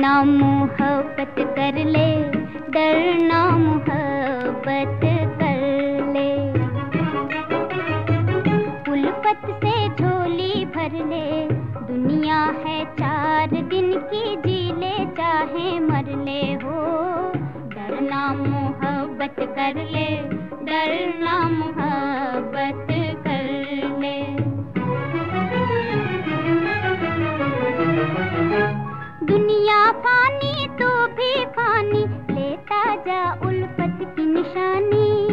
डरना मोहब्बत कर ले डरना मोहब्बत कर ले। उल्फत से झोली भर ले, दुनिया है चार दिन की जी ले चाहे मर ले हो। डरना मोहब्बत कर ले डरना मोहब्बत लेता जा उल्फत की निशानी।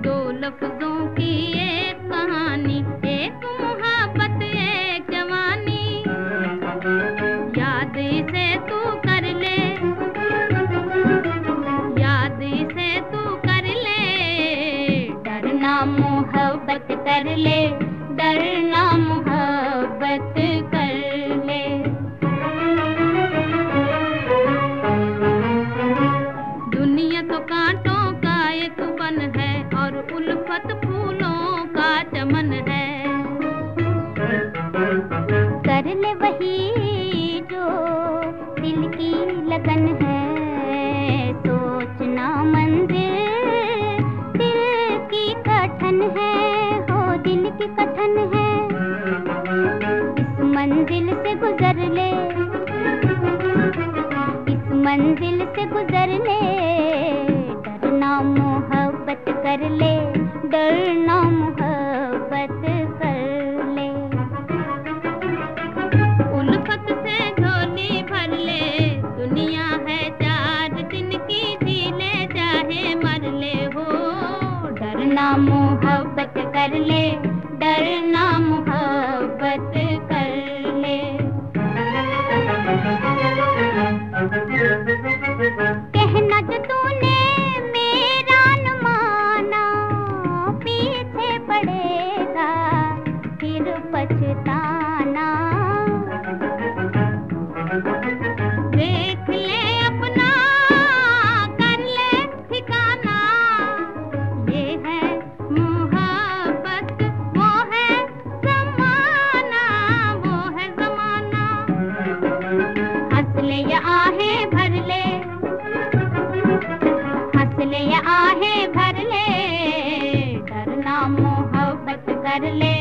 दो लफ्जों की एक कहानी, एक मोहब्बत, एक जवानी। याद से तू कर ले, याद से तू कर ले। डरना मोहब्बत कर ले, डरना मोहब्बत दुनिया तो कांटों का एक बन है और उल्फत फूलों का चमन है। कर ले वही जो दिल की लगन है सोचना मंजिल। दिल की कठन है, हो दिल की कठन है। इस मंजिल से गुजर ले, इस मंजिल से गुजर ले। कर ले, डरना मोहब्बत कर ले। उल्फत से झोली भर ले, दुनिया है चार दिन की जी ले चाहे मर ले हो। डरना मोहब्बत कर ले, डरना मोहब्बत कर ले। देख ले अपना, कर ले ठिकाना। है मोहब्बत आहे भर ले आहे भर ले, डरना मोहब्बत कर ले।